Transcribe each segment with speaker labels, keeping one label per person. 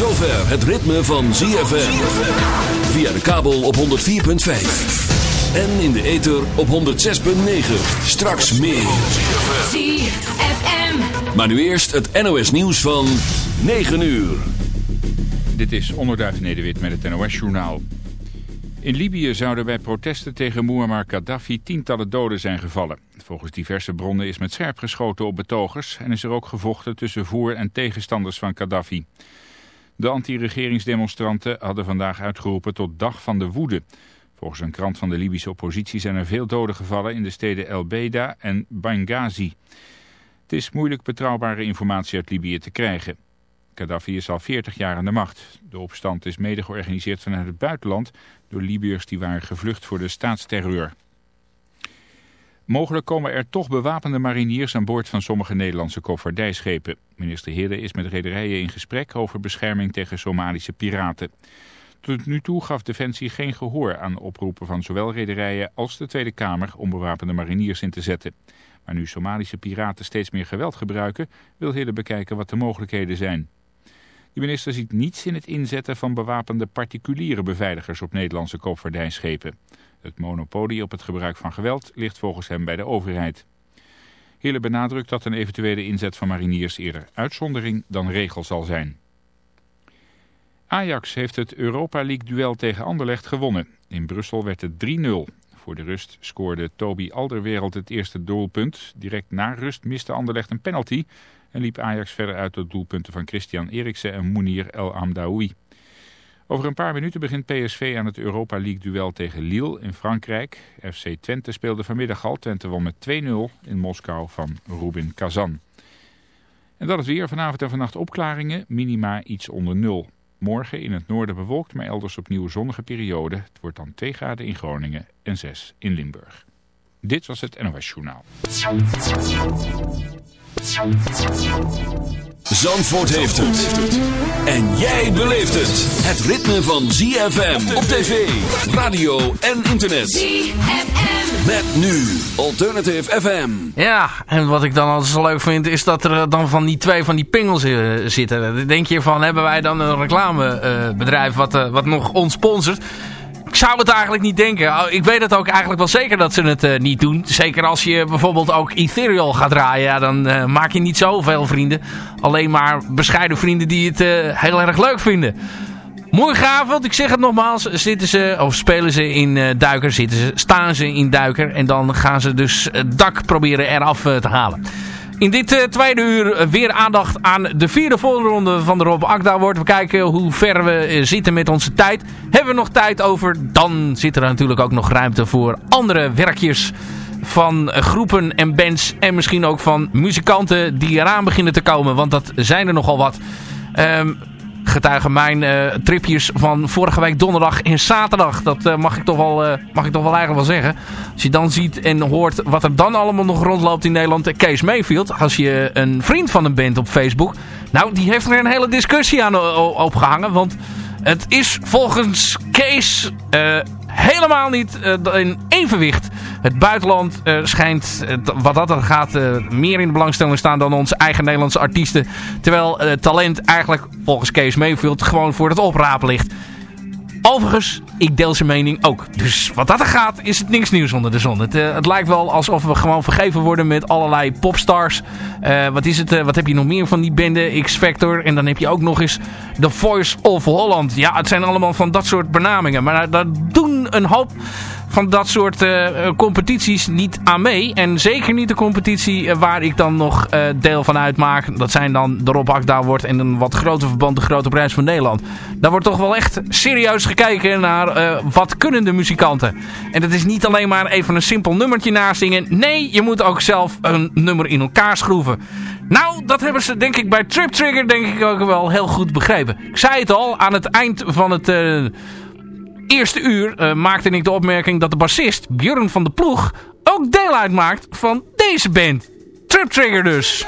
Speaker 1: zover het ritme van ZFM. Via de kabel op 104.5. En in de ether op 106.9. Straks meer.
Speaker 2: ZFM.
Speaker 1: Maar nu eerst het NOS nieuws van 9 uur.
Speaker 3: Dit is Onderduif Nederwit met het NOS-journaal. In Libië zouden bij protesten tegen Muammar Gaddafi tientallen doden zijn gevallen. Volgens diverse bronnen is met scherp geschoten op betogers... en is er ook gevochten tussen voor- en tegenstanders van Gaddafi. De anti-regeringsdemonstranten hadden vandaag uitgeroepen tot Dag van de Woede. Volgens een krant van de Libische oppositie zijn er veel doden gevallen... in de steden El Beida en Benghazi. Het is moeilijk betrouwbare informatie uit Libië te krijgen... Gaddafi is al 40 jaar aan de macht. De opstand is mede georganiseerd vanuit het buitenland door Libiërs die waren gevlucht voor de staatsterreur. Mogelijk komen er toch bewapende mariniers aan boord van sommige Nederlandse koopvaardijschepen. Minister Hille is met rederijen in gesprek over bescherming tegen Somalische piraten. Tot nu toe gaf Defensie geen gehoor aan oproepen van zowel rederijen als de Tweede Kamer om bewapende mariniers in te zetten. Maar nu Somalische piraten steeds meer geweld gebruiken, wil Hille bekijken wat de mogelijkheden zijn. De minister ziet niets in het inzetten van bewapende particuliere beveiligers op Nederlandse koopvaardijschepen. Het monopolie op het gebruik van geweld ligt volgens hem bij de overheid. Hille benadrukt dat een eventuele inzet van mariniers eerder uitzondering dan regel zal zijn. Ajax heeft het Europa League duel tegen Anderlecht gewonnen. In Brussel werd het 3-0. Voor de rust scoorde Toby Alderwereld het eerste doelpunt. Direct na rust miste Anderlecht een penalty en liep Ajax verder uit tot doelpunten van Christian Eriksen en Mounir El Amdaoui. Over een paar minuten begint PSV aan het Europa League duel tegen Lille in Frankrijk. FC Twente speelde vanmiddag al. Twente won met 2-0 in Moskou van Rubin Kazan. En dat is weer vanavond en vannacht opklaringen, minima iets onder nul. Morgen in het noorden bewolkt, maar elders opnieuw zonnige periode. Het wordt dan 2 graden in Groningen en 6 in Limburg. Dit was het NOS Journaal.
Speaker 1: Zandvoort heeft het. En jij beleeft het. Het ritme van ZFM op tv, radio en internet.
Speaker 2: ZFM.
Speaker 1: Met nu Alternative FM.
Speaker 4: Ja, en wat ik dan altijd zo leuk vind is dat er dan van die twee van die pingels eh, zitten. Dan denk je van, hebben wij dan een reclamebedrijf wat, eh, wat nog ons sponsort? Ik zou het eigenlijk niet denken. Oh, Ik weet het ook eigenlijk wel zeker dat ze het eh, niet doen. Zeker als je bijvoorbeeld ook Ethereal gaat draaien. Dan eh, maak je niet zoveel vrienden. Alleen maar bescheiden vrienden die het eh, heel erg leuk vinden. Morgenavond, ik zeg het nogmaals, zitten ze, of spelen ze in Duiker, zitten ze, staan ze in Duiker. En dan gaan ze dus het dak proberen eraf te halen. In dit eh, tweede uur weer aandacht aan de vierde voorronde van de Rob Akda wordt. We kijken hoe ver we eh, zitten met onze tijd. Hebben we nog tijd over, dan zit er natuurlijk ook nog ruimte voor andere werkjes van eh, groepen en bands. En misschien ook van muzikanten die eraan beginnen te komen. Want dat zijn er nogal wat. Ehm getuigen mijn eh, tripjes van vorige week donderdag en zaterdag. Dat eh, mag, ik toch wel, eh, mag ik toch wel eigenlijk wel zeggen. Als je dan ziet en hoort wat er dan allemaal nog rondloopt in Nederland. Kees Mayfield, als je een vriend van hem bent op Facebook. Nou, die heeft er een hele discussie aan opgehangen. Want het is volgens Kees helemaal niet eh, in evenwicht. Het buitenland eh, schijnt, eh, wat dat er gaat, meer in de belangstelling staan dan onze eigen Nederlandse artiesten. Terwijl talent eigenlijk volgens Kees Mayfield gewoon voor het oprapen ligt. Overigens, ik deel zijn mening ook. Dus wat dat er gaat, is het niks nieuws onder de zon. Het, het lijkt wel alsof we gewoon vergeven worden met allerlei popstars. Wat is het? wat heb je nog meer van die bende? X-Factor. En dan heb je ook nog eens The Voice of Holland. Ja, het zijn allemaal van dat soort benamingen. Maar doen een hoop van dat soort eh, competities niet aan mee. En zeker niet de competitie eh, waar ik dan nog eh, deel van uitmaak. Dat zijn dan de Rob Akda wordt en een wat groter verband de Grote Prijs van Nederland. Daar wordt toch wel echt serieus gekeken naar wat kunnen de muzikanten. En dat is niet alleen maar even een simpel nummertje nazingen. Nee, je moet ook zelf een nummer in elkaar schroeven. Nou, dat hebben ze denk ik bij Trip Trigger denk ik ook wel heel goed begrepen. Ik zei het al, aan het eind van het... eerste uur eh, maakte ik de opmerking dat de bassist Björn van de Ploeg ook deel uitmaakt van deze band. Trip Trigger dus.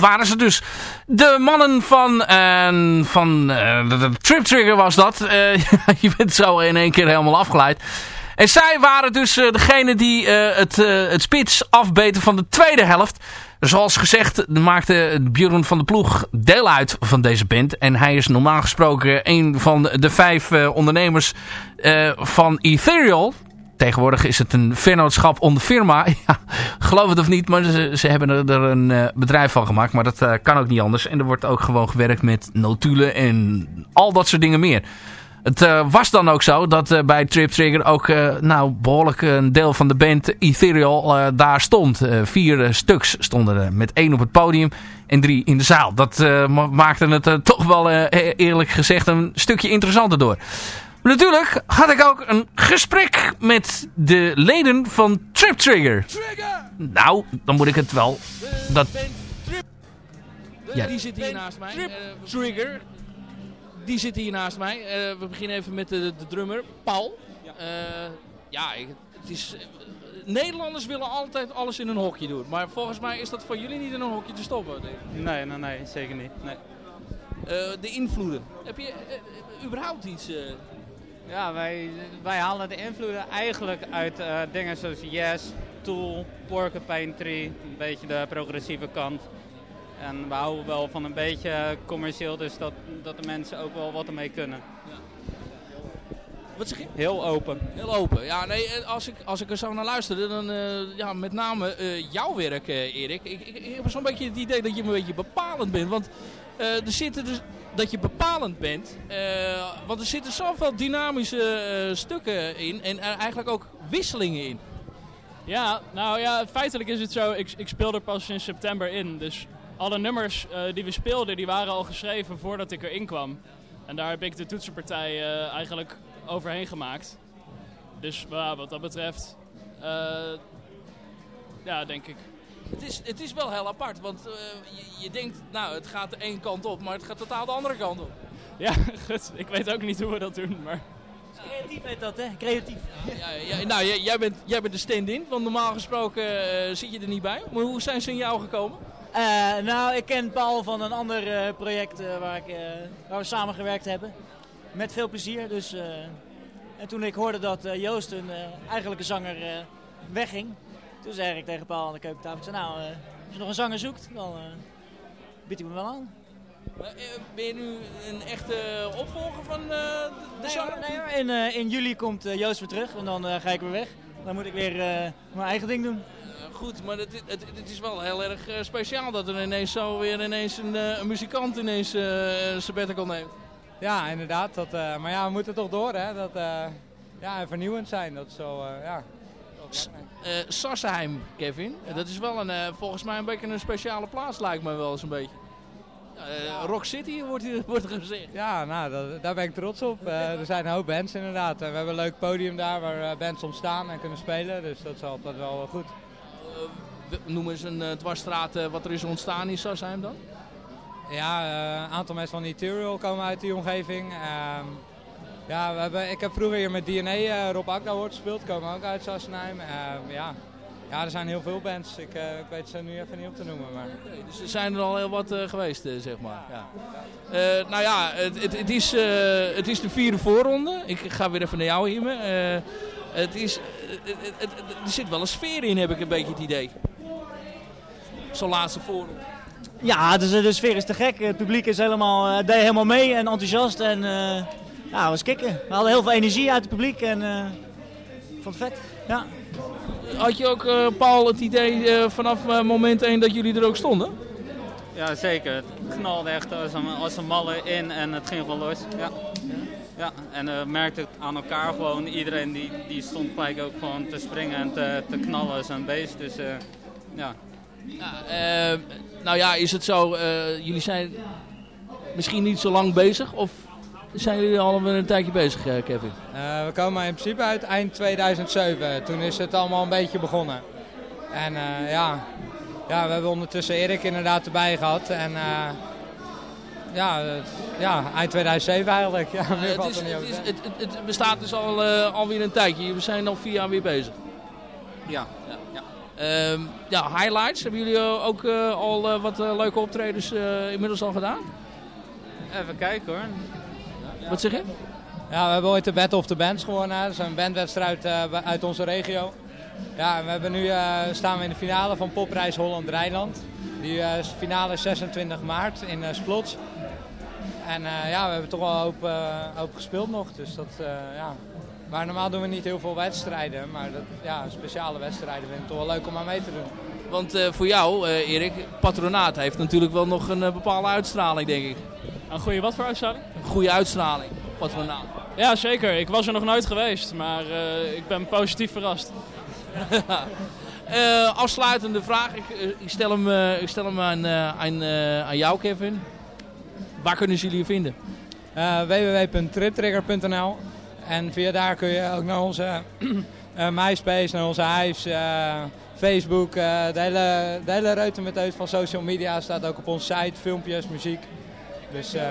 Speaker 4: Dat waren ze dus. De mannen van, van de Trip Trigger was dat. Eh, je bent zo in één keer helemaal afgeleid. En zij waren dus eh, degene die het, het spits afbeten van de tweede helft. Zoals gezegd maakte Björn van de Ploeg deel uit van deze band. En hij is normaal gesproken een van de vijf ondernemers van Ethereal. Tegenwoordig is het een vennootschap onder firma. Ja, geloof het of niet, maar ze, ze hebben er, een eh, bedrijf van gemaakt. Maar dat eh, kan ook niet anders. En er wordt ook gewoon gewerkt met notulen en al dat soort dingen meer. Het eh, was dan ook zo dat bij Trip Trigger ook nou, behoorlijk een deel van de band Ethereal daar stond. Vier stuks stonden er met één op het podium en drie in de zaal. Dat ma- maakte het toch wel eh, eerlijk gezegd een stukje interessanter door. Natuurlijk had ik ook een gesprek met de leden van Trip Trigger. Nou, dan moet ik het wel... Dat, Ja.
Speaker 5: Die zit hier naast mij. Eh, Trigger. Die zit hier naast mij. Eh, we beginnen even met de, de drummer, Paul. Eh, ja, ik- het is... eh, Nederlanders willen altijd alles in een hokje doen. Maar volgens mij is dat voor jullie niet in een hokje te stoppen. denk ik.
Speaker 6: Nee, nee, nee, zeker niet. Nee.
Speaker 5: Eh, de invloeden. Heb je eh, eh, überhaupt iets... eh,
Speaker 6: Ja, wij, wij halen de invloeden eigenlijk uit eh, dingen zoals Yes, Tool, Porcupine Tree, een beetje de progressieve kant. En we houden wel van een beetje commercieel, dus dat, dat de mensen ook wel wat ermee kunnen.
Speaker 5: wat zeg je?
Speaker 6: Heel open.
Speaker 5: Heel open. Ja, nee, eh, als ik, als ik er zo naar luisterde, dan eh, ja, met name eh, jouw werk, eh, Erik. Ik, ik, ik heb zo'n beetje het idee dat je een beetje bepalend bent. Want er zitten dus dat je bepalend bent. eh, want er zitten zoveel dynamische eh, stukken in en eigenlijk ook wisselingen in.
Speaker 7: Ja, nou ja, feitelijk is het zo. Ik, ik speel er pas in september in. Dus alle nummers eh, die we speelden, die waren al geschreven voordat ik erin kwam. En daar heb ik de toetsenpartij eh, eigenlijk overheen gemaakt. Dus wat dat betreft, eh, ja, denk ik.
Speaker 5: Het is, het is wel heel apart, want eh, je, je denkt, nou, het gaat de één kant op, maar het gaat totaal de andere kant op.
Speaker 7: Ja, goed. Ik weet ook niet hoe we dat doen, maar...
Speaker 8: Creatief heet dat, hè? Creatief.
Speaker 5: Ja, ja, nou, jij, jij bent, jij bent de stand-in, want normaal gesproken eh, zit je er niet bij. Maar hoe zijn ze in jou gekomen?
Speaker 8: Eh, nou, ik ken Paul van een ander project waar, ik, eh, waar we samen gewerkt hebben. Met veel plezier. Dus, eh, en toen ik hoorde dat Joost, een eh, eigenlijke zanger, eh, wegging. Toen zei ik tegen Paul aan de keukentafel. Ik zei, nou, eh, als je nog een zanger zoekt, dan uh, bied ik me wel aan.
Speaker 5: Eh, eh, ben je nu een echte opvolger van eh, de, de
Speaker 8: Nee,
Speaker 5: zanger?
Speaker 8: nee. In, eh, in juli komt eh, Joost weer terug en dan eh, ga ik weer weg. Dan moet ik weer eh, mijn eigen ding doen.
Speaker 5: Eh, goed, maar het, het, het is wel heel erg eh, speciaal dat er ineens zo weer ineens een, eh, een muzikant ineens eh een sabbatical neemt.
Speaker 9: Ja, inderdaad. Dat, eh, maar ja, we moeten toch door, hè. Dat, eh, ja, en vernieuwend zijn. Dat is zo, eh, ja.
Speaker 5: Sassenheim, Kevin. Dat is wel een, eh, volgens mij een beetje een speciale plaats, lijkt me wel eens een beetje. Eh, Rock City wordt, wordt er gezegd.
Speaker 9: Ja, nou, dat- daar ben ik trots op. Er zijn een hoop bands inderdaad. En we hebben een leuk podium daar waar bands soms staan en kunnen spelen. Dus dat is altijd wel goed.
Speaker 5: We- noem eens een uh, dwarsstraat wat er is ontstaan in Sassenheim dan.
Speaker 9: Ja, een aantal mensen van Ethereal komen uit die omgeving. Ja, we hebben, ik heb vroeger hier met DNA eh, Rob Akda hoort gespeeld. komen ook uit Sassenheim. Ehm, ja. ja, er zijn heel veel bands. Ik, eh, ik weet ze nu even niet op te noemen. Maar...
Speaker 5: Dus er zijn er al heel wat eh, geweest, zeg maar. Ja. Eh, nou ja, het, het, het, is, eh, het is de vierde voorronde. Ik ga weer even naar jou. Eh, het is, het, het- het- er zit wel een sfeer in, heb ik een beetje het idee. Zo'n laatste voorronde.
Speaker 8: Ja, dus, eh, de sfeer is te gek. Het publiek is helemaal, eh, deed helemaal mee en enthousiast. En eh ja, het was kicken. We hadden heel veel energie uit het publiek en eh, ik vond het vet. Ja.
Speaker 5: Had je ook, eh, Paul, het idee eh, vanaf moment 1 dat jullie er ook stonden?
Speaker 6: Ja, zeker. Het knalde echt als een, als een malle in en het ging gewoon los. Ja. Ja, en eh merkte het aan elkaar gewoon. Iedereen die, die stond gelijk ook gewoon te springen en te, te knallen als een beest. Dus eh, ja.
Speaker 5: Ja, nou ja, is het zo, eh, jullie zijn misschien niet zo lang bezig of zijn jullie al een tijdje bezig, eh, Kevin?
Speaker 9: Eh, we komen in principe uit eind 2007. Toen is het allemaal een beetje begonnen. En eh, ja, ja, we hebben ondertussen Erik inderdaad erbij gehad. En eh, ja, ja, eind 2007 eigenlijk. Ja,
Speaker 5: het, is, het, is, het, het, het bestaat dus al, eh, alweer een tijdje. We zijn al vier jaar weer bezig.
Speaker 6: Ja, ja, ja.
Speaker 5: Ehm, ja, highlights. Hebben jullie ook eh, al wat leuke optredens eh, inmiddels al gedaan?
Speaker 6: Even kijken hoor.
Speaker 5: Wat zeg je?
Speaker 9: Ja, we hebben ooit de Battle of the Bands gewonnen. Dat is een bandwedstrijd eh, uit onze regio. Ja, we hebben nu eh, staan we in de finale van Popreis Holland-Rijnland. Die eh, finale is 26 maart in Splots. En ja, we hebben toch wel een hoop, hoop gespeeld nog. Dus dat, ja. Maar normaal doen we niet heel veel wedstrijden. Maar dat, ja, speciale wedstrijden vind ik toch wel leuk om aan mee te doen.
Speaker 5: Want voor jou, Erik, patronaat heeft natuurlijk wel nog een bepaalde uitstraling, denk ik.
Speaker 7: Een goede wat voor uitstraling?
Speaker 5: Een goede uitstraling, patronaat.
Speaker 7: Ja, zeker. Ik was er nog nooit geweest, maar eh, ik ben positief verrast.
Speaker 5: Eh, afsluitende vraag. Ik, eh, ik, stel hem, eh, ik stel hem aan, eh, aan, aan jou, Kevin. Waar kunnen ze jullie vinden?
Speaker 9: Www.triptrigger.nl En via daar kun je ook naar onze eh, MySpace, naar onze Hives, eh, Facebook. eh, de, hele, de hele reutemeteut van social media staat ook op onze site. Filmpjes, muziek. Dus eh,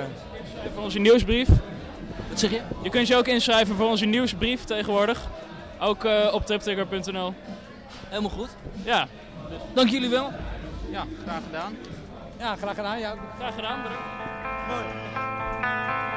Speaker 7: Voor onze nieuwsbrief.
Speaker 5: Wat zeg je?
Speaker 7: Je kunt je ook inschrijven voor onze nieuwsbrief tegenwoordig. Ook eh, op triptrigger.nl.
Speaker 5: Helemaal goed.
Speaker 7: Ja,
Speaker 5: Dank jullie wel.
Speaker 6: Ja, graag gedaan.
Speaker 9: ja, graag gedaan. Ja.
Speaker 7: graag gedaan. Bedankt.
Speaker 2: Look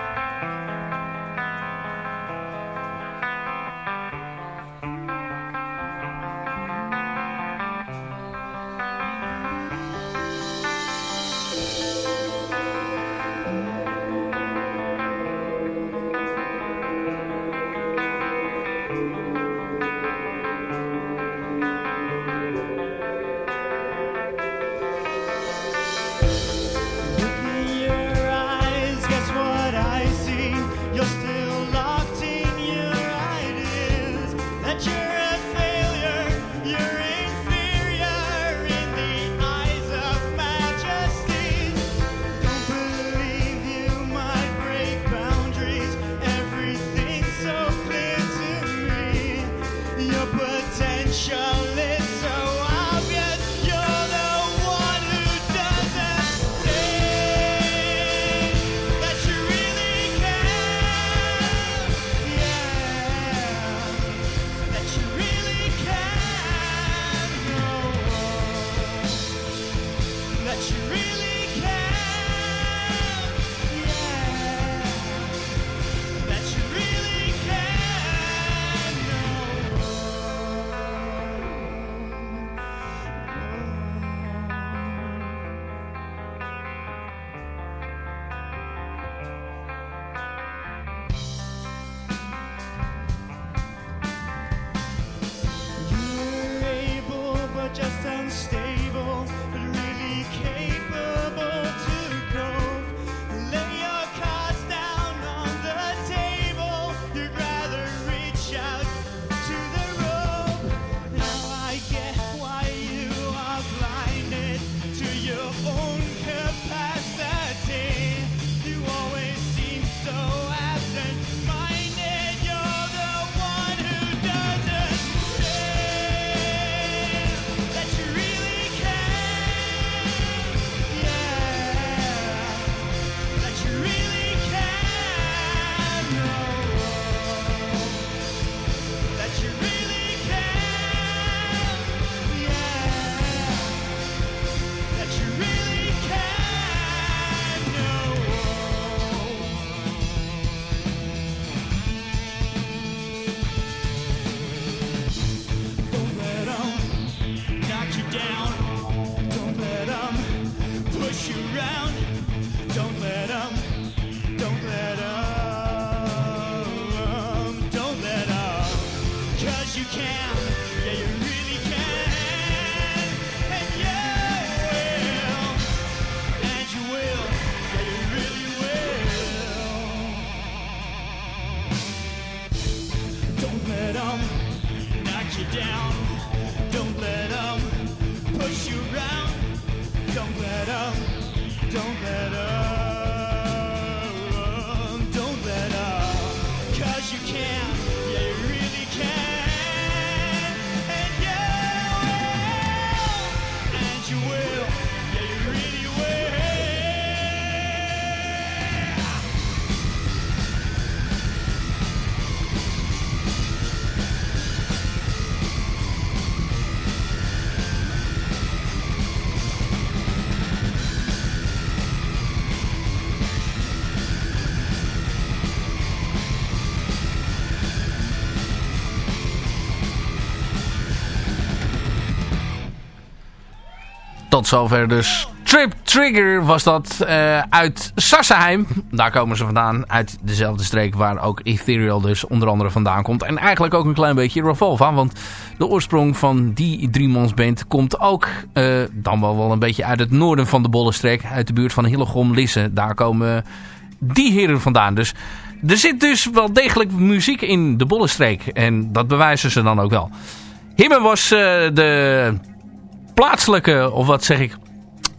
Speaker 4: Tot zover dus. Trip Trigger was dat eh, uit Sassenheim. Daar komen ze vandaan. Uit dezelfde streek waar ook Ethereal dus onder andere vandaan komt. En eigenlijk ook een klein beetje Revolva. Want de oorsprong van die driemansband komt ook eh, dan wel, wel een beetje uit het noorden van de Bollenstreek. Uit de buurt van Hillegom, Lisse. Daar komen die heren vandaan. Dus er zit dus wel degelijk muziek in de Bollenstreek. En dat bewijzen ze dan ook wel. Himmen was eh, de plaatselijke, of wat zeg ik,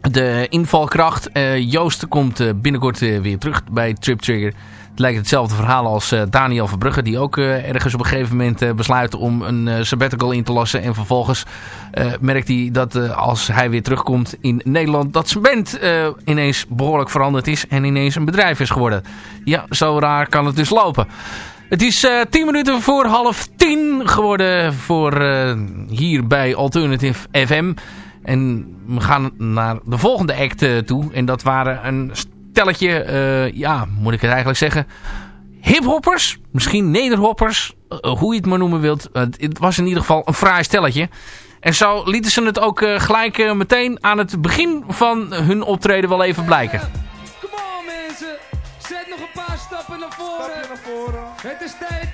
Speaker 4: de invalkracht. Eh, Joost komt eh, binnenkort eh, weer terug bij Trip Trigger. Het lijkt hetzelfde verhaal als Daniel Verbrugge. Die ook ergens op een gegeven moment besluit om een sabbatical in te lassen. En vervolgens merkt hij dat als hij weer terugkomt in Nederland... dat zijn band ineens behoorlijk veranderd is. En ineens een bedrijf is geworden. Ja, zo raar kan het dus lopen. Het is eh 10 minuten voor half 10 geworden voor eh, hier bij Alternative FM. En we gaan naar de volgende act eh, toe. En dat waren een stelletje, ja, moet ik het eigenlijk zeggen... Hiphoppers, misschien nederhoppers, hoe je het maar noemen wilt. Het was in ieder geval een fraai stelletje. En zo lieten ze het ook gelijk meteen aan het begin van hun optreden wel even blijken.
Speaker 10: Stappen naar voren. Het is tijd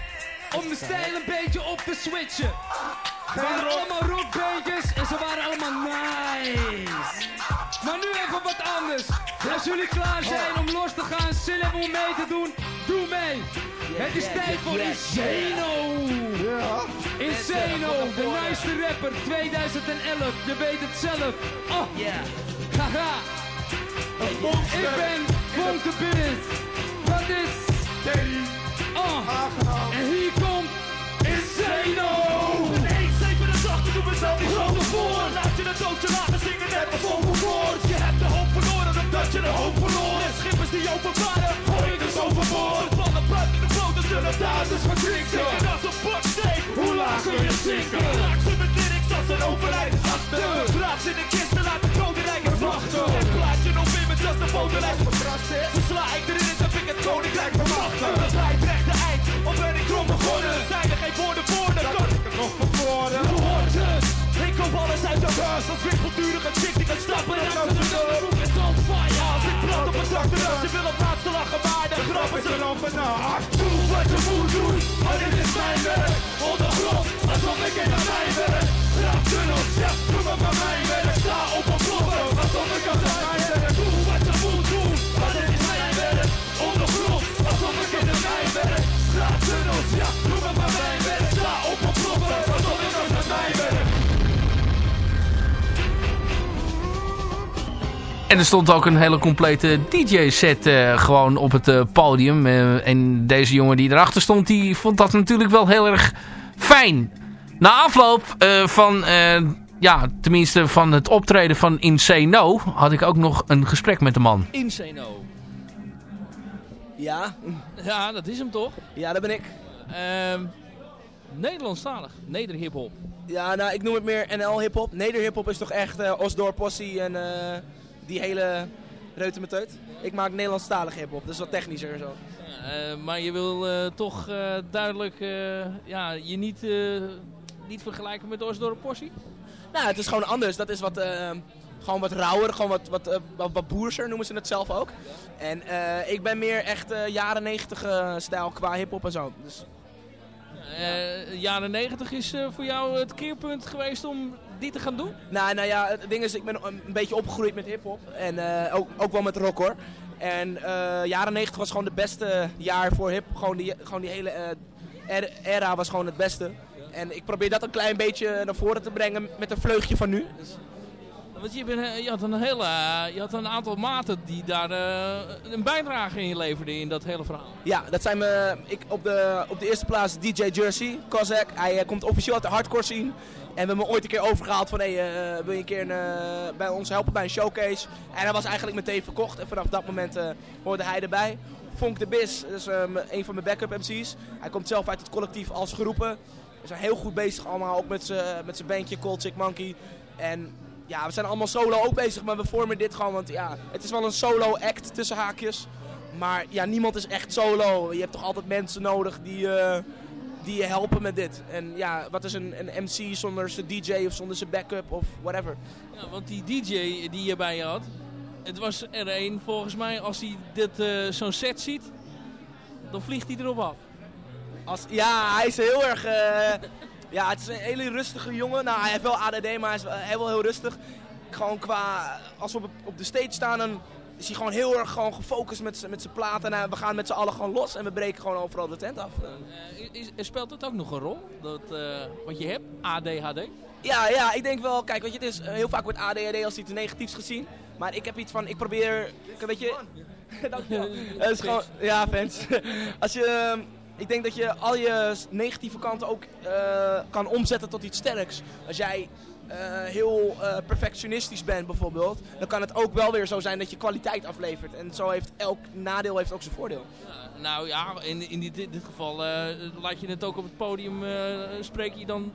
Speaker 10: om de stijl een beetje op te switchen. Het waren allemaal rockbeentjes en ze waren allemaal nice. Maar nu even wat anders. Als jullie klaar zijn om los te gaan, zin hebben om mee te doen, doe mee. Het is tijd voor Insano. Insano, de nice rapper 2011. Je weet het zelf. Oh, haha. Ik ben Vonk de. Dat is... Oh. En hier komt Insano.
Speaker 2: 87 doen we zelf die grote voor. Laat je het doodje laten zingen net als overboord. Je hebt de hoop verloren omdat je de hoop verloor. En schippers die openbaren, gooi je dus overboord. Vallen buiten de boot, dan zullen daders verdrinken. Zinken als een baksteek, hoe laag kun je zinken? Raak ze met lyrics als een overheid is achter. Ze in de kist en laat de koninrijkers zelfs de boterlijst verkrast is. Versla ik erin is, heb ik het koninkrijk verwachten. Het lijkt recht de eind, al ben ik krom begonnen. Zijn er geen woorden voor, dan kan ik het nog verwoorden. Je hoort het, ik koop alles uit de bus. Als wimpelturige chick die kan stappen en uit de deur. It's on fire. Als ik plat op het dakterras, je wil op laatste lachen, maar de grappen zijn over na. Doe wat je moet doen, maar dit is mijn werk. Ondergrond, alsof ik in een mijn werk. Rap tunnels, ja, doe maar bij mijn werk. Sta op een vlogger, alsof ik aan mijn ja, doe maar bij mijn werk. Sta op een vlogger, alsof ik aan mijn werk.
Speaker 4: En er stond ook een hele complete DJ-set eh, gewoon op het eh, podium. Eh, en deze jongen die erachter stond, die vond dat natuurlijk wel heel erg fijn. Na afloop eh, van, eh, ja, tenminste van het optreden van Insano, had ik ook nog een gesprek met de man.
Speaker 5: Insano.
Speaker 11: Ja,
Speaker 5: Ja, dat is hem toch?
Speaker 11: ja, dat ben ik.
Speaker 5: Ehm Nederlandstalig. Nederhiphop.
Speaker 11: Ja, nou, ik noem het meer NL hip-hop. Neder hip-hop is toch echt eh Osdorp Possie en eh, die hele reutemeteut. Ik maak Nederlandstalige hip-hop, dus wat technischer en zo.
Speaker 5: Eh, maar je wil toch duidelijk ja, je niet, niet vergelijken met Osdorp Possie?
Speaker 11: Nou, het is gewoon anders. Dat is wat, eh, gewoon wat rauwer, gewoon wat, wat, wat, wat boerser noemen ze het zelf ook. En ik ben meer echt jaren negentig stijl qua hip-hop en zo. Dus
Speaker 5: Eh, jaren 90 is eh, voor jou het keerpunt geweest om die te gaan doen?
Speaker 11: Nou, nou ja, het ding is, ik ben een beetje opgegroeid met hip-hop. En eh, ook, ook wel met rock hoor. En jaren 90 was gewoon het beste jaar voor hip. Gewoon die, gewoon die hele era was gewoon het beste. En ik probeer dat een klein beetje naar voren te brengen met een vleugje van nu. Dus,
Speaker 5: Want je, bent, eh, had een hele, eh, je had een aantal maten die daar eh, een bijdrage in leverden in dat hele verhaal.
Speaker 11: Ja, dat zijn me, ik op de, op de eerste plaats DJ Jersey, Kozak. Hij komt officieel uit de hardcore scene. En we hebben hem ooit een keer overgehaald van, hey, wil je een keer bij ons helpen bij een showcase? En hij was eigenlijk meteen verkocht. En vanaf dat moment hoorde hij erbij. Fonk de Bis, m- een van mijn backup MC's. Hij komt zelf uit het collectief als geroepen. We zijn heel goed bezig allemaal, ook met zijn bandje Cold Chick Monkey. En ja, we zijn allemaal solo ook bezig, maar we vormen dit gewoon, want ja, het is wel een solo act tussen haakjes. Maar ja, niemand is echt solo. Je hebt toch altijd mensen nodig die, eh, die je helpen met dit. En ja, wat is een, een MC zonder zijn DJ of zonder zijn backup of whatever.
Speaker 5: Ja, want die DJ die je bij je had, het was er een volgens mij, als hij dit eh, zo'n set ziet, dan vliegt hij erop af.
Speaker 11: Als, ja, hij is heel erg... eh, ja, het is een hele rustige jongen. Nou, hij heeft wel ADD, maar hij is wel heel, rustig. Gewoon qua... Als we op, op de stage staan, dan is hij gewoon heel erg gewoon gefocust met, met zijn platen. En eh, we gaan met z'n allen gewoon los en we breken gewoon overal de tent af.
Speaker 5: Eh, speelt dat ook nog een rol? Dat, eh, wat je hebt, ADHD?
Speaker 11: Ja, ja, ik denk wel, kijk, weet je, het is eh, heel vaak wordt ADHD als iets negatiefs gezien. Maar ik heb iets van, ik probeer, weet je, dankjewel. Het is gewoon, ja, fans. Als je, ehm, ik denk dat je al je negatieve kanten ook eh, kan omzetten tot iets sterks. Als jij eh, heel eh, perfectionistisch bent bijvoorbeeld, dan kan het ook wel weer zo zijn dat je kwaliteit aflevert. En zo heeft elk nadeel heeft ook zijn voordeel.
Speaker 5: Ja, nou ja, in, in dit, dit geval laat je het ook op het podium, spreek je dan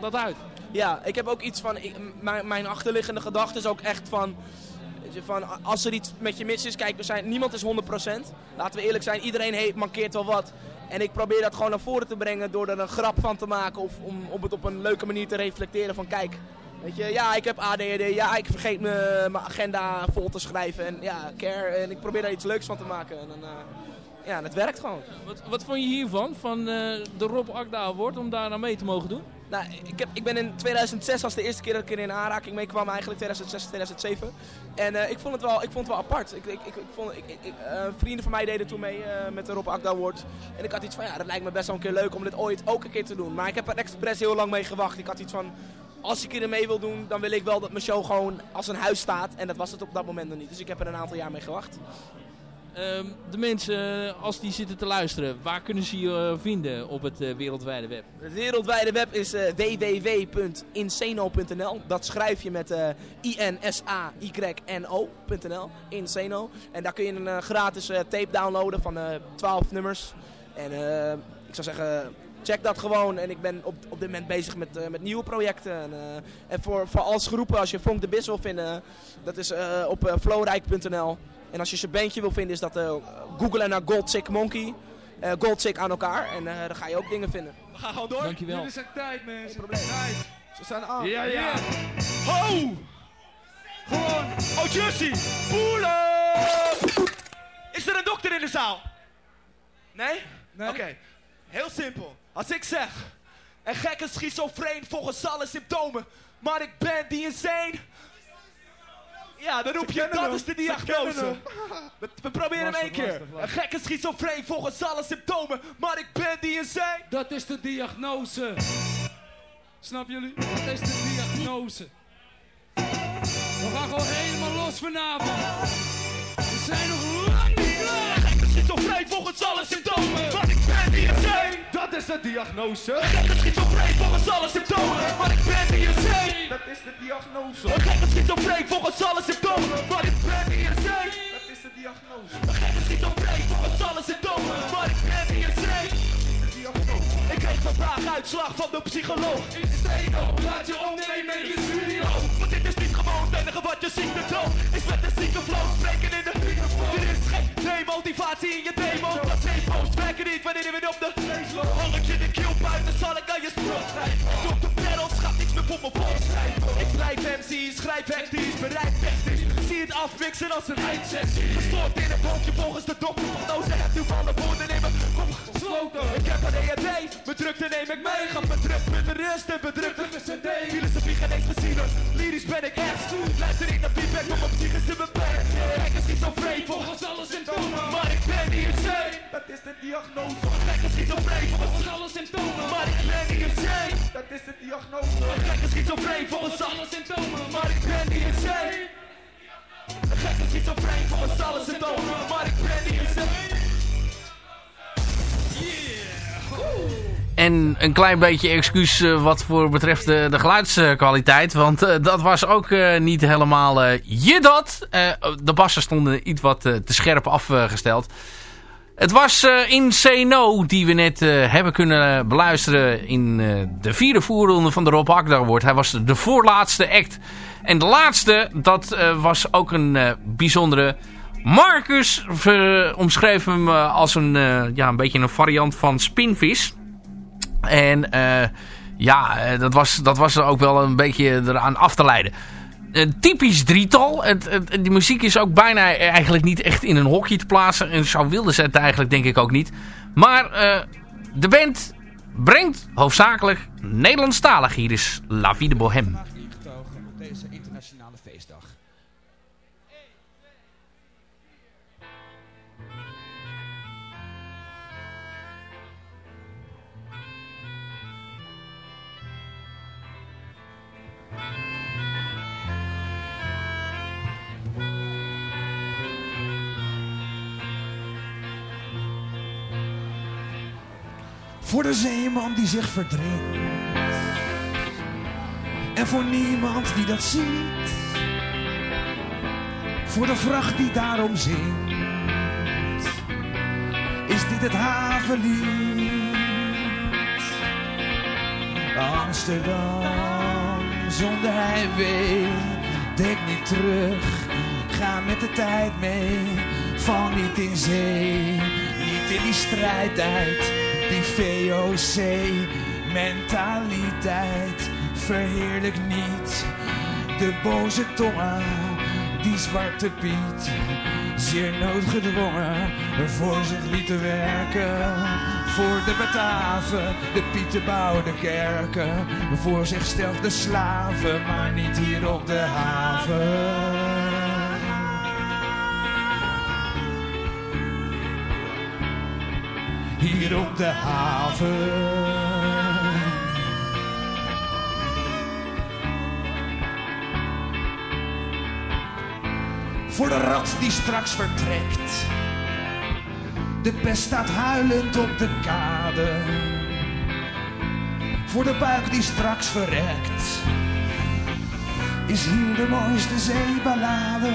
Speaker 5: dat uit.
Speaker 11: Ja, ik heb ook iets van, ik, mijn, achterliggende gedachte is ook echt van, van, als er iets met je mis is, kijk, we zijn, niemand is 100%. Laten we eerlijk zijn, iedereen heeft, mankeert wel wat. En ik probeer dat gewoon naar voren te brengen door er een grap van te maken of om, om het op een leuke manier te reflecteren van, kijk, weet je, ja, ik heb ADHD, ja, ik vergeet mijn agenda vol te schrijven en ja, care, en ik probeer daar iets leuks van te maken. En eh, ja, het werkt gewoon.
Speaker 5: Wat, wat vond je hiervan, van eh, de Rob Akda Award, om daar aan mee te mogen doen?
Speaker 11: Nou, ik, heb, ik ben in 2006 als de eerste keer dat ik er in aanraking mee kwam, eigenlijk 2006, 2007. En eh, ik, vond het wel, ik vond het wel apart. Ik, ik, ik, vond, ik, eh, vrienden van mij deden toen mee eh, met de Rob Akda Award. En ik had iets van, ja, dat lijkt me best wel een keer leuk om dit ooit ook een keer te doen. Maar ik heb er expres heel lang mee gewacht. Ik had iets van, als ik er mee wil doen, dan wil ik wel dat mijn show gewoon als een huis staat. En dat was het op dat moment nog niet. Dus ik heb er een aantal jaar mee gewacht.
Speaker 5: Ehm, de mensen, eh, als die zitten te luisteren, waar kunnen ze je eh, vinden op het eh, wereldwijde web?
Speaker 11: Het wereldwijde web is www.inseno.nl. Dat schrijf je met I-N-S-A-Y-N-O.nl. Inseno. En daar kun je een gratis tape downloaden van eh 12 nummers. En ik zou zeggen, check dat gewoon. En ik ben op, op dit moment bezig met, met nieuwe projecten. En, en voor, voor als groepen, als je Fonk de Bis wil vinden, dat is eh, op flowrijk.nl. En als je zijn bandje wil vinden, is dat eh googlen naar Gold Sick Monkey. Eh Gold Sick aan elkaar. En eh dan ga je ook dingen vinden.
Speaker 10: We gaan gewoon door.
Speaker 5: Dankjewel.
Speaker 10: Dit is echt tijd, mensen. Nice.
Speaker 11: Ze zijn aan.
Speaker 10: Ja, ja. Ho! Gewoon. Oh, Jersey. Pull up! Is er een dokter in de zaal? Nee?
Speaker 11: Nee.
Speaker 10: Oké. Heel simpel. Als ik zeg... Een gekke schizofreen volgens alle symptomen. Maar ik ben die insane. Ja, dan roep je, dat
Speaker 12: hem.
Speaker 10: is de diagnose. We, we proberen hem één keer.
Speaker 12: lastig, lastig.
Speaker 10: Een gekke schizofreen volgens alle symptomen. Maar ik ben die insane.
Speaker 12: Dat is de diagnose. Snap jullie? Dat is de diagnose. We gaan gewoon helemaal los vanavond. We zijn nog lang niet klaar.
Speaker 10: Gekke schizofreen volgens alle symptomen.
Speaker 12: Is de diagnose.
Speaker 10: Gekke schizofreen volgens alle symptomen. Maar ik ben die insane.
Speaker 12: Dat is de diagnose.
Speaker 10: Een gekke schizofreen volgens alle symptomen. Maar ik ben die insane.
Speaker 12: Dat is de diagnose.
Speaker 10: Een gekke schizofreen volgens alle symptomen. Maar ik ben die insane. Ik kreeg vandaag uitslag van de psycholoog.
Speaker 12: In steno, laat je opnemen in de studio.
Speaker 10: Want dit is niet gewoon het enige wat je ziekte toont. Is met een zieke flow spreken in de microfoon. Er is geen demotivatie in je demo. Placebo's werken niet wanneer je weer op de Hang ik je de kill buiten, zal ik aan je sprong schrijven. Dr. Perros gaat niks meer voor vol schrijven. Ik blijf MC, schrijf hectisch, bereid technisch. Zie het afmixen als een eindsessie. Gestoord in het hoofdje volgens de dokter. Prognose heb nu woorden in mijn kop gesloten. Ik heb een EHD, mijn drukte neem ik mee. Ga bedrukt met de rust en bedrukt met mijn cd. Filosofie geneesmachine, lyrisch ben ik echt. Luister ik naar feedback op mijn psychische beperkt. Kijk eens niet zo vreemd volgens alle symptomen. Maar ik ben niet insane.
Speaker 12: Dat is de diagnose.
Speaker 10: Kijk eens niet zo vreemd volgens
Speaker 12: alle symptomen.
Speaker 10: maar ik ben niet insane.
Speaker 12: Dat is de diagnose.
Speaker 10: Kijk eens niet zo vreemd Volgens
Speaker 12: alle symptomen.
Speaker 10: maar ik ben niet insane.
Speaker 4: Maar ik ben niet En een klein beetje excuus eh, wat voor betreft eh, de, geluidskwaliteit. Want eh, dat was ook niet helemaal je dat. de bassen stonden iets wat te scherp afgesteld. Het was in Ceno die we net hebben kunnen beluisteren in de vierde voerronde van de Rob Akda Award. Hij was de voorlaatste act en de laatste, dat was ook een bijzondere... Marcus omschreef hem als een, ja, een beetje een variant van spinvis. En ja, eh, dat was, dat was er ook wel een beetje eraan af te leiden. Een typisch drietal. Het, die muziek is ook bijna eigenlijk niet echt in een hokje te plaatsen. En zo wilden ze het eigenlijk denk ik ook niet. Maar de band brengt hoofdzakelijk Nederlandstalig. Hier is La Vie de Bohème.
Speaker 13: Voor de zeeman die zich verdrinkt. En voor niemand die dat ziet. Voor de vracht die daarom zingt. Is dit het havenlied. Amsterdam zonder heimwee. Denk niet terug, ga met de tijd mee. Val niet in zee, niet in die strijdtijd die VOC-mentaliteit verheerlijk niet de boze tongen, die zwarte Piet, zeer noodgedwongen, voor zich lieten werken. Voor de Bataven, de Pieten bouwden kerken, voor zichzelf de slaven, maar niet hier op de haven. hier op de haven. Voor de rat die straks vertrekt. De pest staat huilend op de kade. Voor de buik die straks verrekt. Is hier de mooiste zeeballade.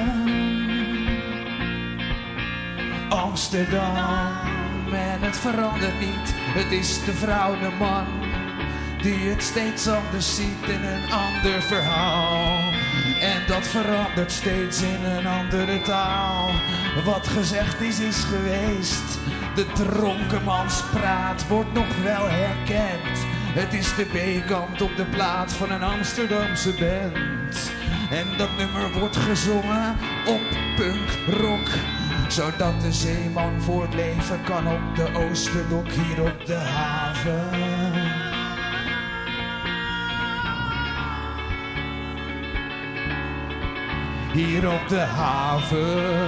Speaker 13: Amsterdam en het verandert niet. Het is de vrouw, de man, die het steeds anders ziet in een ander verhaal. En dat verandert steeds in een andere taal. Wat gezegd is, is geweest. De dronkenmanspraat wordt nog wel herkend. Het is de B-kant op de plaat van een Amsterdamse band. En dat nummer wordt gezongen op punk rock zodat de zeeman voortleven kan op de Oosterdok hier op de haven. Hier op de haven.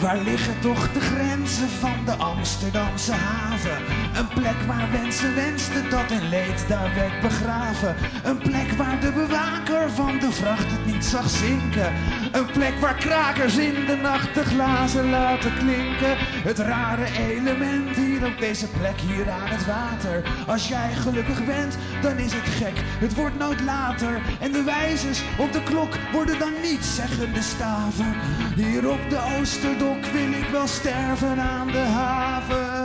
Speaker 13: Waar liggen toch de grenzen van de Amsterdamse haven? Een plek waar mensen wensten dat hun leed daar werd begraven. Een plek waar de bewaker van de vracht het niet zag zinken. Een plek waar krakers in de nacht de glazen laten klinken. Het rare element hier op deze plek, hier aan het water. Als jij gelukkig bent, dan is het gek. Het wordt nooit later. En de wijzers op de klok worden dan niet zeggende staven. Hier op de Oosterdok wil ik wel sterven aan de haven.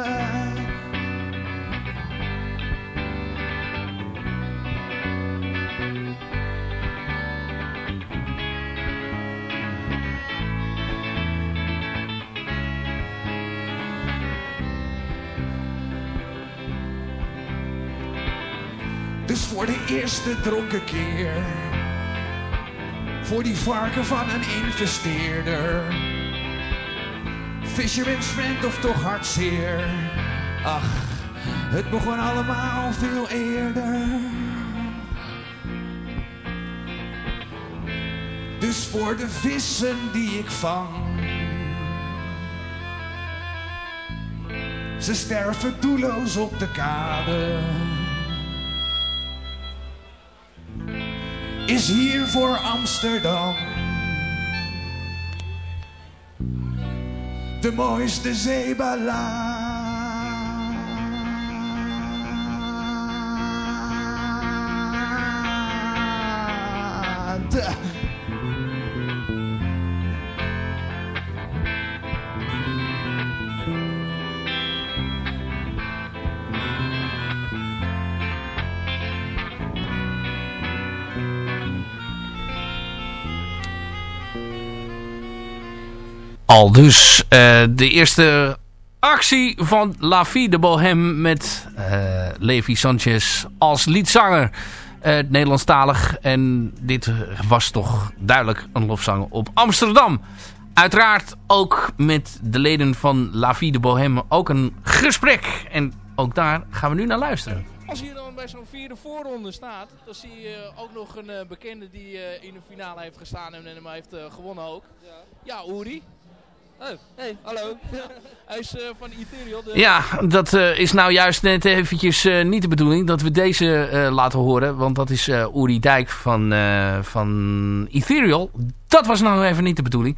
Speaker 13: Dus voor de eerste dronken keer. Voor die varken van een investeerder Fisherman's friend of toch hartzeer. Ach, het begon allemaal veel eerder. Dus voor de vissen die ik vang. Ze sterven doelloos op de kade. is hier voor Amsterdam. De mooiste zeeballade.
Speaker 4: Al dus eh, de eerste actie van La Vie de Bohème met eh, Levi Sanchez als liedzanger. Uh, Nederlandstalig. En dit was toch duidelijk een lofzang op Amsterdam. Uiteraard ook met de leden van La Vie de Bohème ook een gesprek. En ook daar gaan we nu naar luisteren.
Speaker 5: Als je dan bij zo'n vierde voorronde staat, dan zie je ook nog een bekende die in de finale heeft gestaan en hem heeft gewonnen ook. Ja, ja Uri. Oh, hey, hallo. Hij is uh, van Ethereal. De...
Speaker 4: Ja, dat uh, is nou juist net eventjes uh, niet de bedoeling dat we deze laten horen. Want dat is Uri Dijk van, van Ethereal. Dat was nou even niet de bedoeling.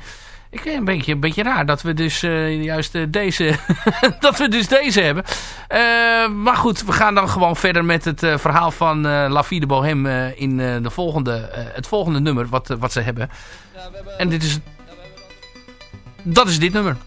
Speaker 4: Ik vind een beetje, een beetje raar dat we dus juist deze dat we dus deze hebben. maar goed, we gaan dan gewoon verder met het verhaal van La Vie de Bohème in de volgende, het volgende nummer wat, wat ze hebben. Ja, we hebben... En dit is dat is dit nummer.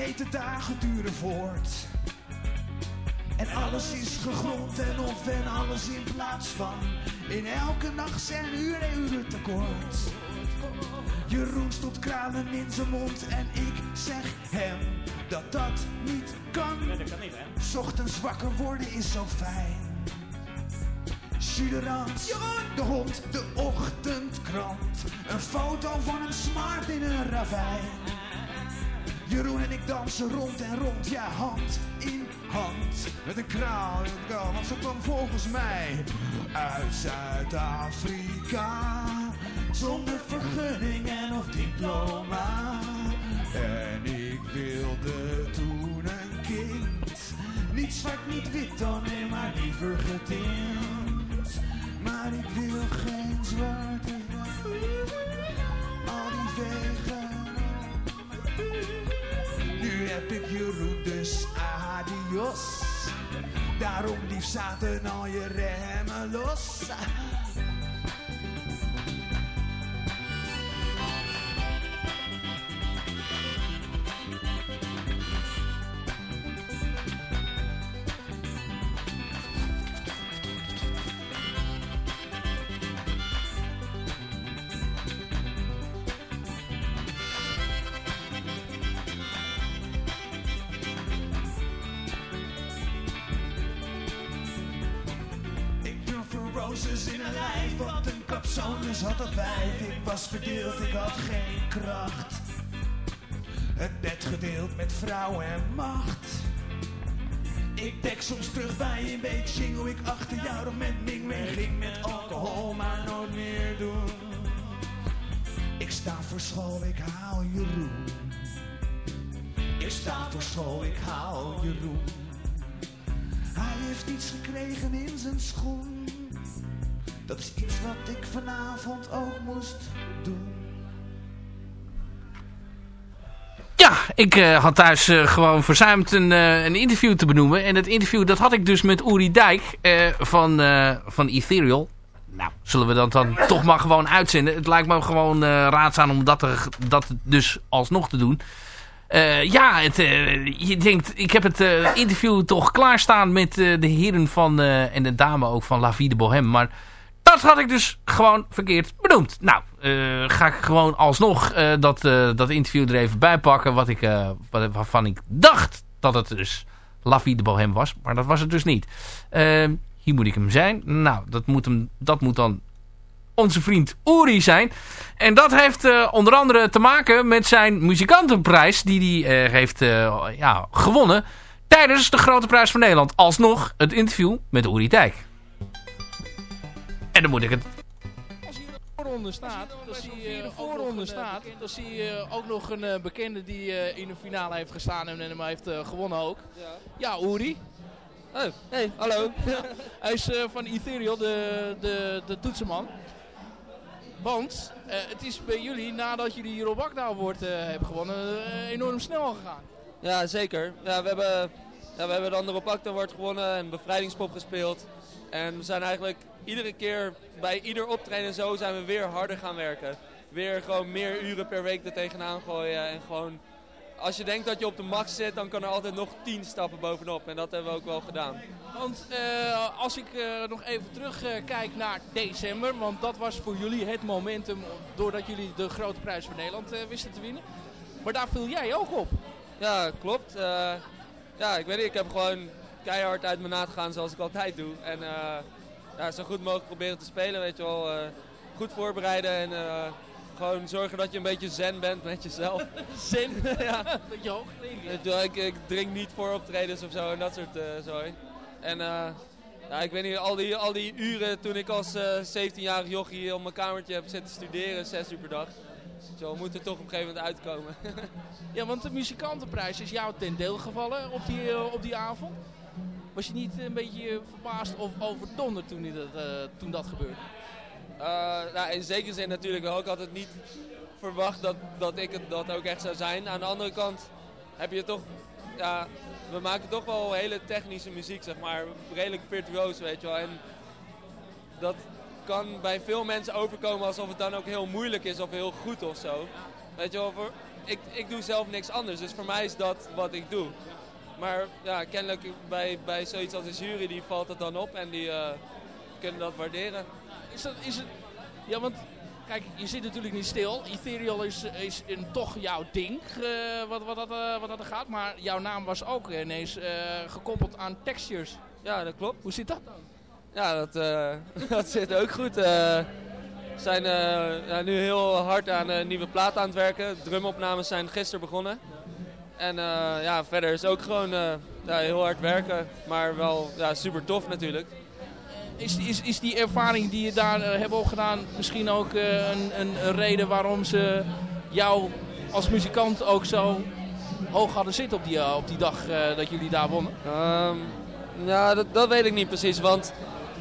Speaker 13: De dagen duren voort. En alles is gegrond en of en alles in plaats van. In elke nacht zijn uren uren tekort. Jeroen stopt kranen in zijn mond en ik zeg hem dat dat niet kan.
Speaker 14: Nee, dat kan niet, hè?
Speaker 13: Ochtends wakker worden is zo fijn. Juderant, de hond, de ochtendkrant. Een foto van een smart in een ravijn. Jeroen en ik dansen rond en rond, ja, hand in hand. Met een kraal in het gal, want ze kwam volgens mij uit Zuid-Afrika. Zonder vergunning en of diploma. En ik wilde toen een kind. Niet zwart, niet wit dan, nee, maar liever getint. Maar ik wil geen zwarte. Al die vegen. Heb ik Jeroen, dus adios. Daarom lief zaten al je remmen los. Roses in een lijf, wat een had dat wijf. Ik was verdeeld, ik had geen kracht. Het bed gedeeld met vrouw en macht. Ik dek soms terug bij een zing hoe ik achter jou nog met Ming mee ging. Met alcohol, maar nooit meer doen. Ik sta voor school, ik haal Jeroen. Ik sta voor school, ik haal Jeroen. Hij heeft iets gekregen in zijn schoen. Dat is iets wat ik vanavond ook moest doen.
Speaker 4: Ja, ik eh, had thuis eh, gewoon verzuimd een, eh, een interview te benoemen. En het interview dat had ik dus met Uri Dijk van, van Ethereal. Nou, zullen we dat dan toch maar gewoon uitzenden. Het lijkt me gewoon raadzaam om dat, er, dat dus alsnog te doen. Ja, het, je denkt, ik heb het interview toch klaarstaan met de heren van, en de dame ook van La Vie de Bohème. Maar dat had ik dus gewoon verkeerd benoemd. Nou, eh, ga ik gewoon alsnog eh, dat, eh, dat interview er even bij pakken. Wat ik, wat, waarvan ik dacht dat het dus La Vie de Bohème was. Maar dat was het dus niet. Hier moet ik hem zijn. Nou, dat moet, hem, dat moet dan onze vriend Uri zijn. En dat heeft onder andere te maken met zijn muzikantenprijs. Die hij heeft ja, gewonnen. Tijdens de Grote Prijs van Nederland. Alsnog het interview met Uri Dijk. En dan moet ik het
Speaker 5: voorronde staat, dan zie je voorronde staat, dan zie je ook nog een eh, bekende die eh, in de finale heeft gestaan en hem heeft eh, gewonnen ook. Ja, Uri. Oh, hey, hallo. Hij is eh, van Ethereal, de, de, de toetsenman. Want eh, het is bij jullie, nadat jullie hier op Akda Award eh, hebben gewonnen, eh, enorm snel gegaan.
Speaker 14: Ja, zeker. Ja, we, hebben, ja, we hebben dan de Robacta Award gewonnen en bevrijdingspop gespeeld. En we zijn eigenlijk iedere keer, bij ieder optreden en zo, zijn we weer harder gaan werken. Weer gewoon meer uren per week er tegenaan gooien. En gewoon, als je denkt dat je op de max zit, dan kan er altijd nog tien stappen bovenop. En dat hebben we ook wel gedaan.
Speaker 5: Want eh, als ik eh, nog even terugkijk kijk naar december, want dat was voor jullie het momentum doordat jullie de grote prijs van Nederland eh, wisten te winnen. Maar daar viel jij ook op.
Speaker 14: Ja, klopt. Ja, ik weet niet, ik heb gewoon keihard uit mijn naad gegaan zoals ik altijd doe. En eh, ja, zo goed mogelijk proberen te spelen, weet je wel. eh, goed voorbereiden en eh, gewoon zorgen dat je een beetje zen bent met jezelf.
Speaker 5: zen?
Speaker 14: ja.
Speaker 5: Dat je hoog
Speaker 14: wel, ik, ik drink niet voor optredens of zo en dat soort zooi. En ja, ik weet niet, al die, al die uren toen ik als eh 17-jarig jochie op mijn kamertje heb zitten studeren, zes uur per dag. Zo moet er toch op een gegeven moment uitkomen.
Speaker 5: Ja, want de muzikantenprijs is jou ten deel gevallen op die, eh, op die avond. Was je niet een beetje verbaasd of overdonderd toen, dat, eh, toen dat gebeurde?
Speaker 14: Eh, nou, in zekere zin natuurlijk wel. Ik had het niet verwacht dat, dat ik het dat ook echt zou zijn. Aan de andere kant heb je toch... Ja, we maken toch wel hele technische muziek, zeg maar. Redelijk virtuoos, weet je wel. En dat kan bij veel mensen overkomen alsof het dan ook heel moeilijk is of heel goed of zo. Weet je wel, voor, ik, ik doe zelf niks anders. Dus voor mij is dat wat ik doe. Maar ja, kennelijk bij, bij zoiets als een jury, die valt het dan op en die eh, kunnen dat waarderen.
Speaker 5: Is, dat, is het... Ja, want kijk, je zit natuurlijk niet stil. Ethereal is, is een, toch jouw ding, eh, wat, wat, dat, eh, wat dat er gaat. Maar jouw naam was ook ineens eh, gekoppeld aan textures.
Speaker 14: Ja, dat klopt.
Speaker 5: Hoe zit dat dan?
Speaker 14: Ja, dat, eh, dat zit ook goed. Eh, we zijn eh, ja, nu heel hard aan een nieuwe plaat aan het werken. Drumopnames zijn gisteren begonnen. En eh, ja, verder is ook gewoon eh, ja, heel hard werken, maar wel ja, super tof natuurlijk.
Speaker 5: Is, is, is die ervaring die je daar eh, hebt opgedaan misschien ook eh, een, een, reden waarom ze jou als muzikant ook zo hoog hadden zitten op die, eh, op die dag eh, dat jullie daar wonnen?
Speaker 14: Ehm, ja, dat, dat weet ik niet precies, want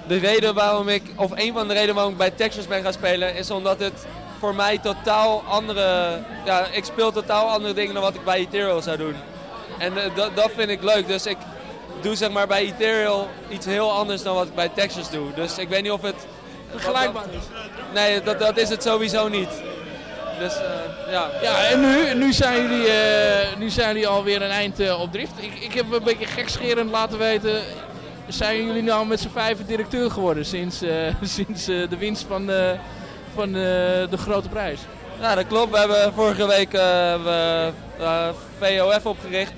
Speaker 14: de reden waarom ik, of een van de redenen waarom ik bij Texas ben gaan spelen, is omdat het voor mij totaal andere, ja, ik speel totaal andere dingen dan wat ik bij Ethereal zou doen. En eh, dat, dat vind ik leuk, dus ik doe zeg maar bij Ethereal iets heel anders dan wat ik bij Texas doe. Dus ik weet niet of het...
Speaker 5: Vergelijkbaar is.
Speaker 14: Nee, dat, dat is het sowieso niet. Dus eh, ja.
Speaker 5: Ja, en nu, nu, zijn jullie, eh, nu zijn jullie alweer een eind eh, op drift. Ik, ik heb een beetje gekscherend laten weten. Zijn jullie nou met z'n vijven directeur geworden sinds, eh, sinds eh, de winst van, eh, van de grote prijs?
Speaker 14: Ja, dat klopt. We hebben vorige week we, VOF opgericht.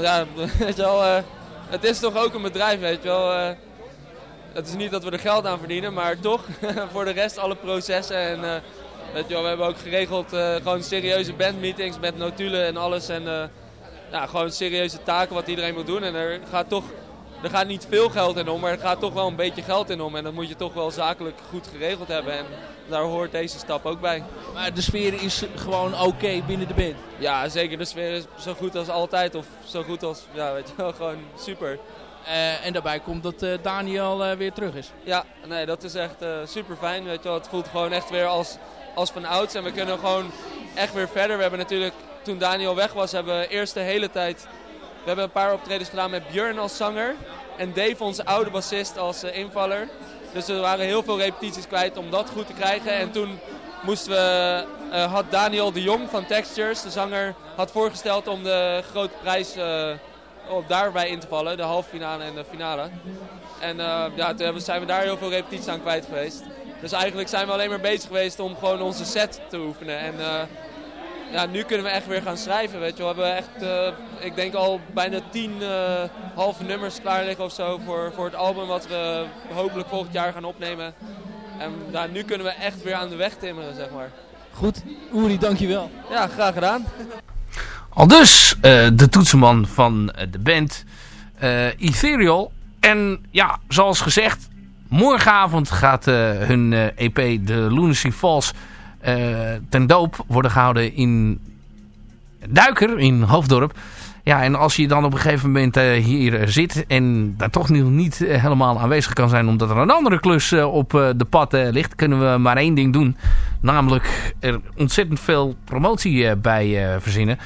Speaker 14: Ja, wel, het is toch ook een bedrijf, weet je wel. het is niet dat we er geld aan verdienen, maar toch voor de rest alle processen. En we hebben ook geregeld gewoon serieuze bandmeetings met notulen en alles. En ja, gewoon serieuze taken wat iedereen moet doen. En er gaat toch er gaat niet veel geld in om, maar er gaat toch wel een beetje geld in om. En dat moet je toch wel zakelijk goed geregeld hebben. En daar hoort deze stap ook bij.
Speaker 5: Maar de sfeer is gewoon oké binnen de band?
Speaker 14: Ja, zeker. De sfeer is zo goed als altijd. Of zo goed als, ja, weet je wel, gewoon super.
Speaker 5: Uh, en daarbij komt dat uh, Daniel uh, weer terug is.
Speaker 14: Ja, nee, dat is echt super fijn. Weet je wel. Het voelt gewoon echt weer als, als van ouds. En we kunnen gewoon echt weer verder. We hebben natuurlijk, toen Daniel weg was, hebben we eerst de hele tijd we hebben een paar optredens gedaan met Björn als zanger. En Dave, onze oude bassist, als uh, invaller. Dus we waren heel veel repetities kwijt om dat goed te krijgen. En toen moesten we, uh, had Daniel de Jong van Textures, de zanger, had voorgesteld om de grote prijs uh, op daarbij in te vallen. De halve finale en de finale. En ja, toen zijn we daar heel veel repetities aan kwijt geweest. Dus eigenlijk zijn we alleen maar bezig geweest om gewoon onze set te oefenen. En ja, nu kunnen we echt weer gaan schrijven. Weet je. We hebben echt, uh, ik denk al bijna tien uh, halve nummers klaar liggen of zo voor, voor het album wat we hopelijk volgend jaar gaan opnemen. En ja, nu kunnen we echt weer aan de weg timmeren, zeg maar.
Speaker 5: Goed, Uri, dankjewel.
Speaker 14: Ja, graag gedaan.
Speaker 4: Al dus uh, de toetsenman van de band Ethereal. En ja, zoals gezegd, morgenavond gaat hun EP The Lunacy Falls ten doop worden gehouden in Duiker, in Hoofddorp. Ja, en als je dan op een gegeven moment uh, hier zit en daar toch niet, niet helemaal aanwezig kan zijn omdat er een andere klus op de pad ligt, kunnen we maar één ding doen. Namelijk er ontzettend veel promotie bij verzinnen.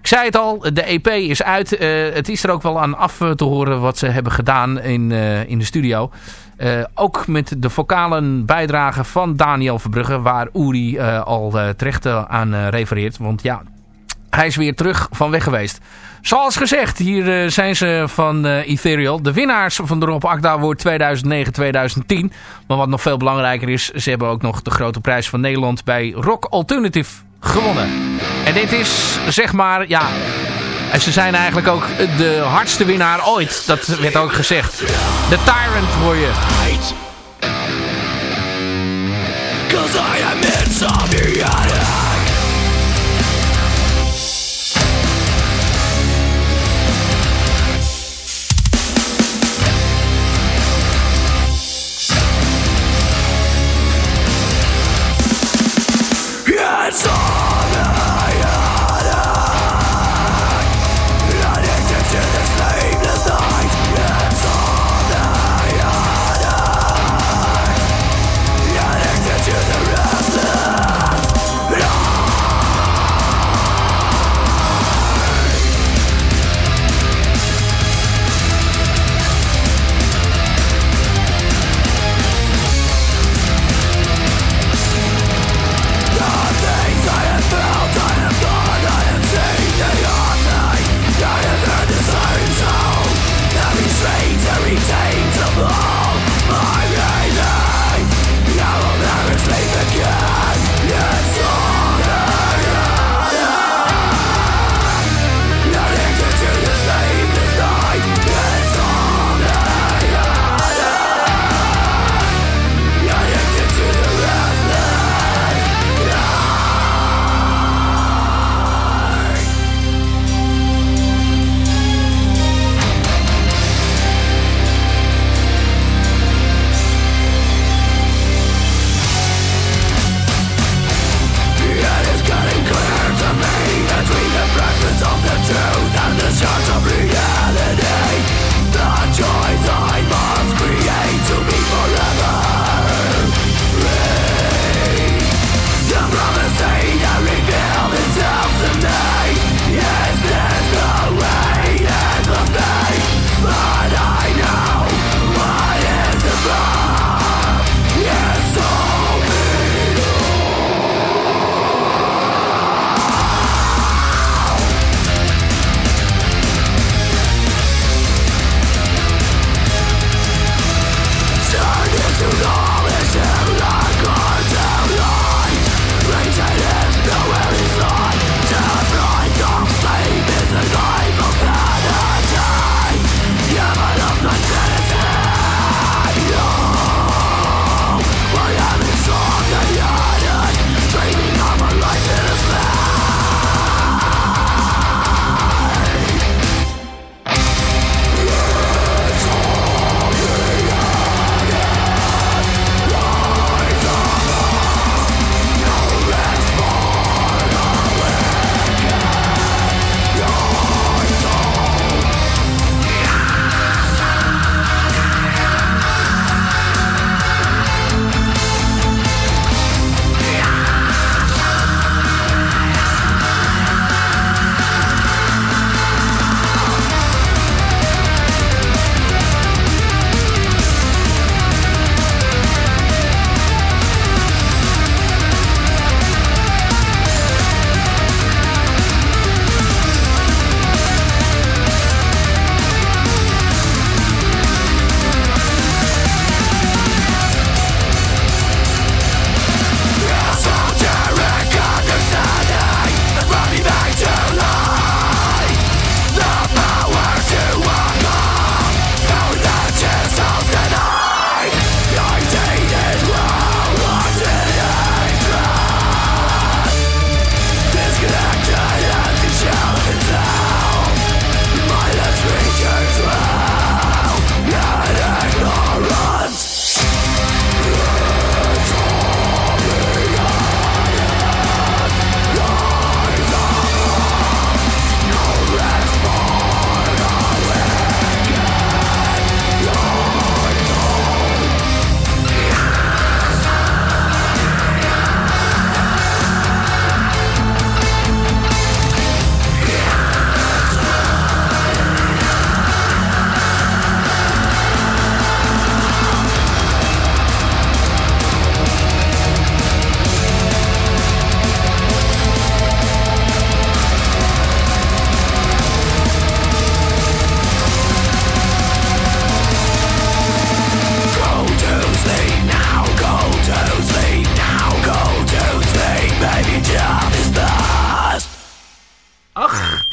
Speaker 4: Ik zei het al, de EP is uit. het is er ook wel aan af te horen wat ze hebben gedaan in, in de studio. Uh, ook met de vocalen bijdrage van Daniel Verbrugge, waar Uri uh, al uh, terecht aan refereert. Want ja, hij is weer terug van weg geweest. Zoals gezegd, hier zijn ze van Ethereal. De winnaars van de Rob Akda wordt 2009-2010. Maar wat nog veel belangrijker is, ze hebben ook nog de grote prijs van Nederland bij Rock Alternative gewonnen. En dit is, zeg maar, ja, en ze zijn eigenlijk ook de hardste winnaar ooit. Dat werd ook gezegd. De Tyrant hoor je. I am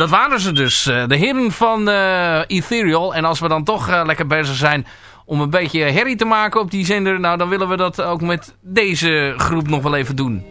Speaker 4: dat waren ze dus. de heren van Ethereal. En als we dan toch lekker bezig zijn om een beetje herrie te maken op die zender... nou, dan willen we dat ook met deze groep nog wel even doen.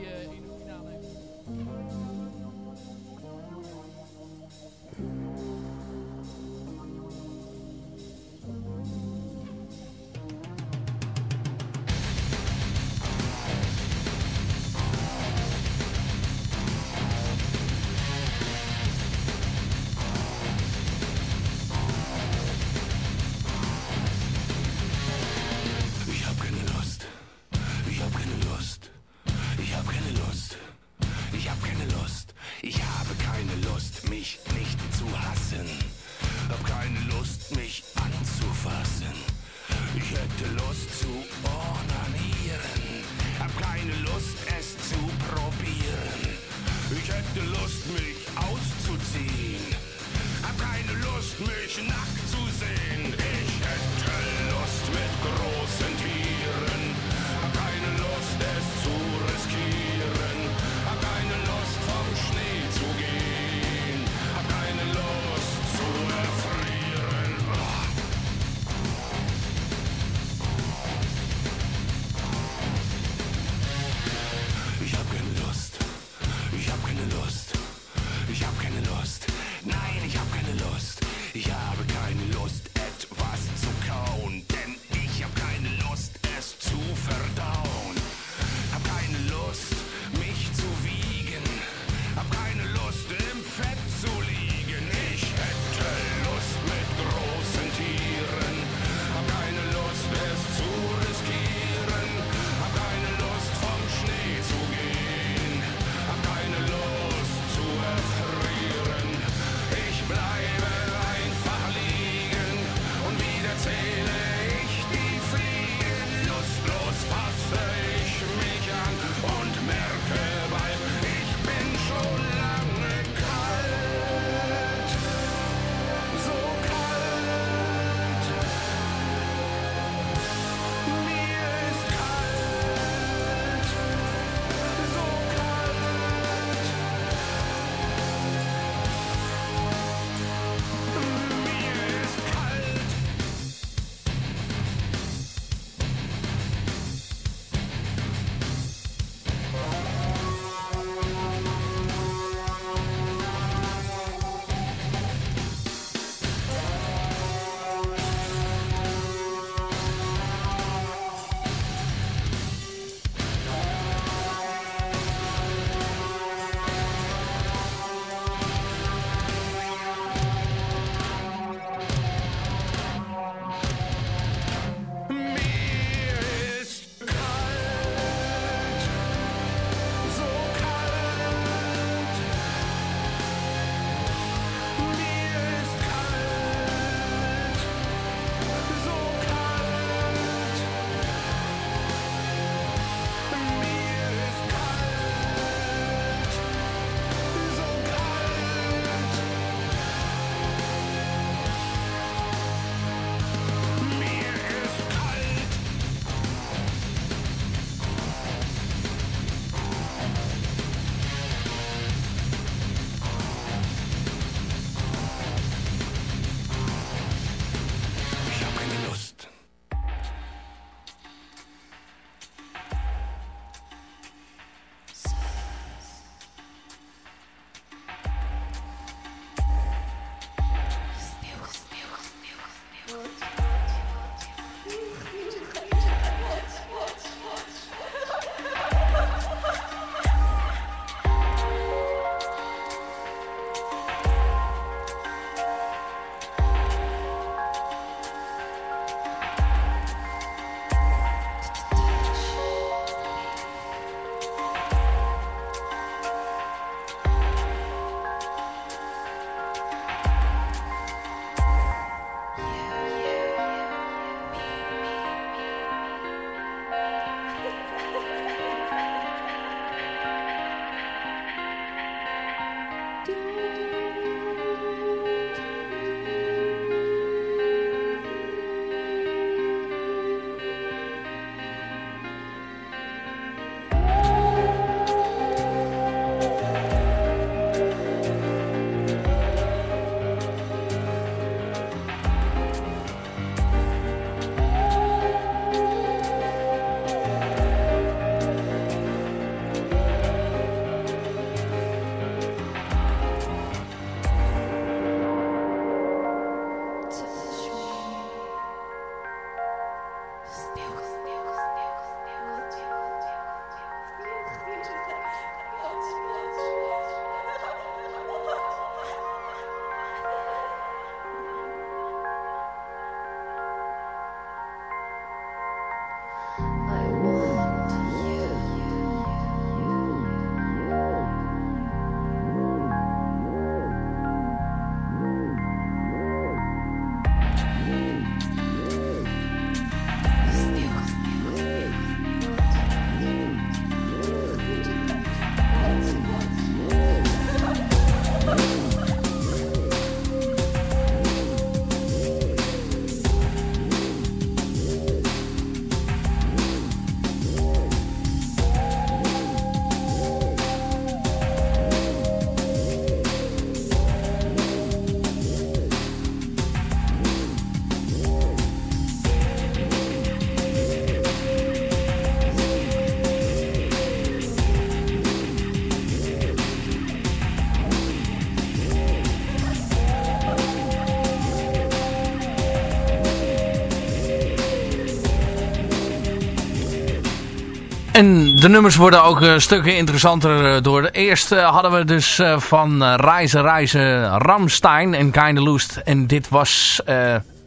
Speaker 4: En de nummers worden ook uh, stukken interessanter uh, door. Eerst uh, hadden we dus van Reizen Reizen Ramstein en Kinda Loest. En dit was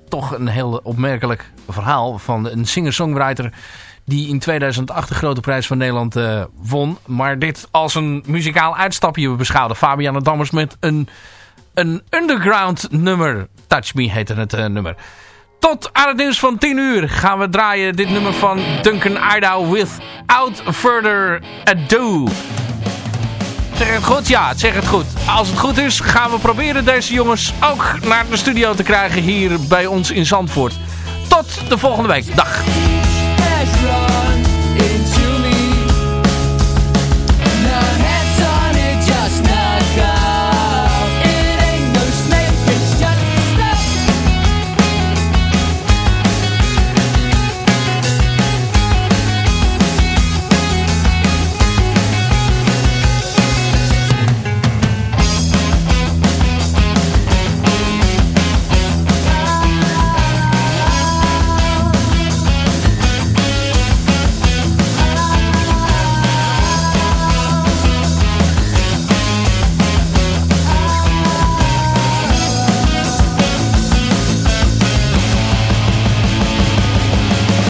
Speaker 4: toch een heel opmerkelijk verhaal van een singer-songwriter... die in 2008 de Grote Prijs van Nederland won. Maar dit als een muzikaal uitstapje beschouwde. Fabiana Dammers met een, een underground nummer. Touch Me heette het nummer. Tot aan het nieuws van 10 uur gaan we draaien dit nummer van Duncan Idaho Without Further Ado. Zeg het goed? Ja, zeg het goed. Als het goed is gaan we proberen deze jongens ook naar de studio te krijgen hier bij ons in Zandvoort. Tot de volgende week. Dag.